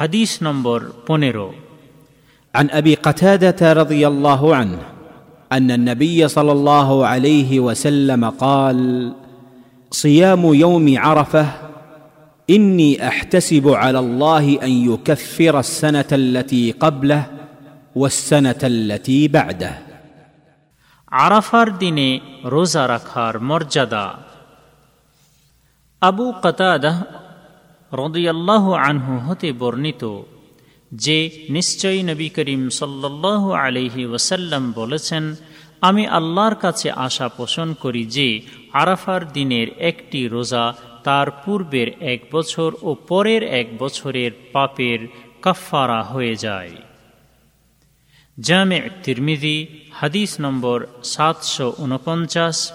হাদিস নম্বর পনেরো عن ابي قتاده رضي الله عنه ان النبي صلى الله عليه وسلم قال صيام يوم عرفه اني احتسب على الله ان يكفر السنه التي قبله والسنه التي بعده আরাফার দিনে রোজা রাখার মর্যাদা আবু কতাদাহ রদিয়াল্লাহ আনহু হতে বর্ণিত যে, নিশ্চয়ই নবী করিম সাল্লাহ আলহি ওসাল্লাম বলেছেন, আমি আল্লাহর কাছে আশা পোষণ করি যে, আরাফার দিনের একটি রোজা তার পূর্বের এক বছর ও পরের এক বছরের পাপের কাফারা হয়ে যায়। জামে তিরমিদি হাদিস নম্বর সাতশো উনপঞ্চাশ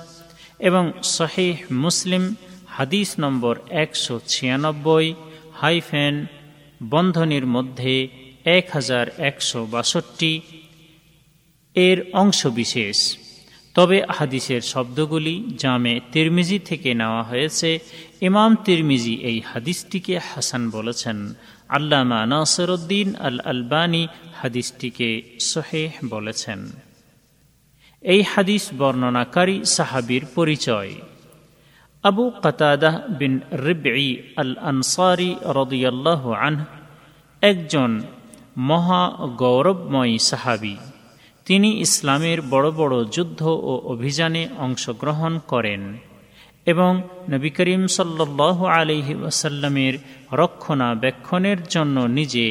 এবং শহীহ মুসলিম হাদিস নম্বর একশো ছিয়ানব্বই হাইফেন বন্ধনীর মধ্যে এক হাজার একশো বাষট্টি এর অংশবিশেষ তবে হাদিসের শব্দগুলি জামে তিরমিজি থেকে নেওয়া হয়েছে। ইমাম তিরমিজি এই হাদিসটিকে হাসান বলেছেন। আল্লামা নাসরুদ্দিন আল আলবানী হাদিসটিকে সোহেহ বলেছেন। এই হাদিস বর্ণনাকারী সাহাবির পরিচয়। আবু কতাদাহ বিন রিবঈ আল আনসারি রদিয়াল্লাহ আনহ একজন মহা গৌরবময়ী সাহাবি। তিনি ইসলামের বড় বড় যুদ্ধ ও অভিযানে অংশগ্রহণ করেন এবং নবী করিম সাল্লাহ আলহি ওয়াসাল্লামের রক্ষণাবেক্ষণের জন্য নিজে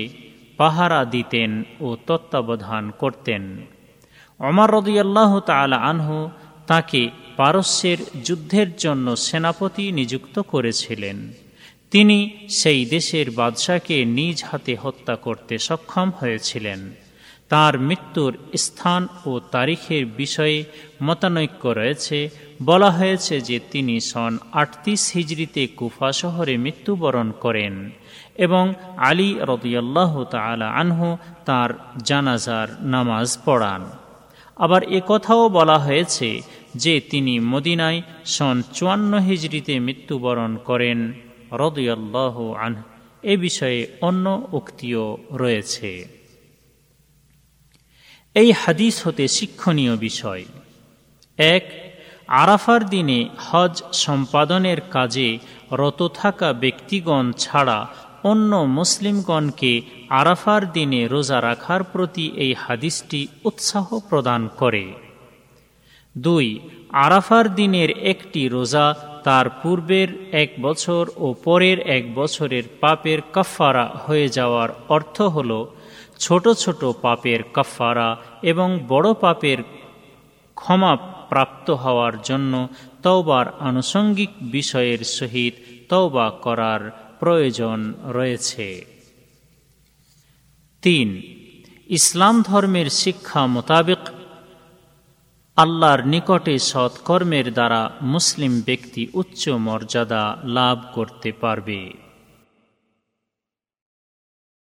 পাহারা দিতেন ও তত্ত্বাবধান করতেন। অমর রদিয়াল্লাহ তালা আনহু তাকে পারস্যের যুদ্ধের জন্য সেনাপতি নিযুক্ত করেছিলেন। তিনি সেই দেশের বাদশাকে নিজ হাতে হত্যা করতে সক্ষম হয়েছিলেন। তার মৃত্যুর স্থান ও তারিখের বিষয়ে মতানৈক্য রয়েছে। বলা হয়েছে যে তিনি সন আটত্রিশ হিজড়িতে কুফা শহরে মৃত্যুবরণ করেন এবং আলী রদিয়াল্লাহ তালা আনহু তার জানাজার নামাজ পড়ান। আবার কথাও বলা হয়েছে যে তিনি মদিনায় সন চুয়ান্ন হিজড়িতে মৃত্যুবরণ করেন, রদিয়াল্লাহ আনহ। এ বিষয়ে অন্য উক্তিও রয়েছে। এই হাদিস হতে শিক্ষণীয় বিষয়। এক, আরাফার দিনে হজ সম্পাদনের কাজে রত থাকা ব্যক্তিগণ ছাড়া অন্য মুসলিমগণকে আরাফার দিনে রোজা রাখার প্রতি এই হাদিসটি উৎসাহ প্রদান করে। দুই, আরাফার দিনের একটি রোজা তার পূর্বের এক বছর ও পরের এক বছরের পাপের কাফারা হয়ে যাওয়ার অর্থ হল ছোট ছোট পাপের কাফারা এবং বড় পাপের ক্ষমা প্রাপ্ত হওয়ার জন্য তওবার আনুষঙ্গিক বিষয়ের সহিত তওবা করার প্রয়োজন রয়েছে। তিন, ইসলাম ধর্মের শিক্ষা মোতাবেক আল্লাহর নিকটে সৎকর্মের দ্বারা মুসলিম ব্যক্তি উচ্চ মর্যাদা লাভ করতে পারবে।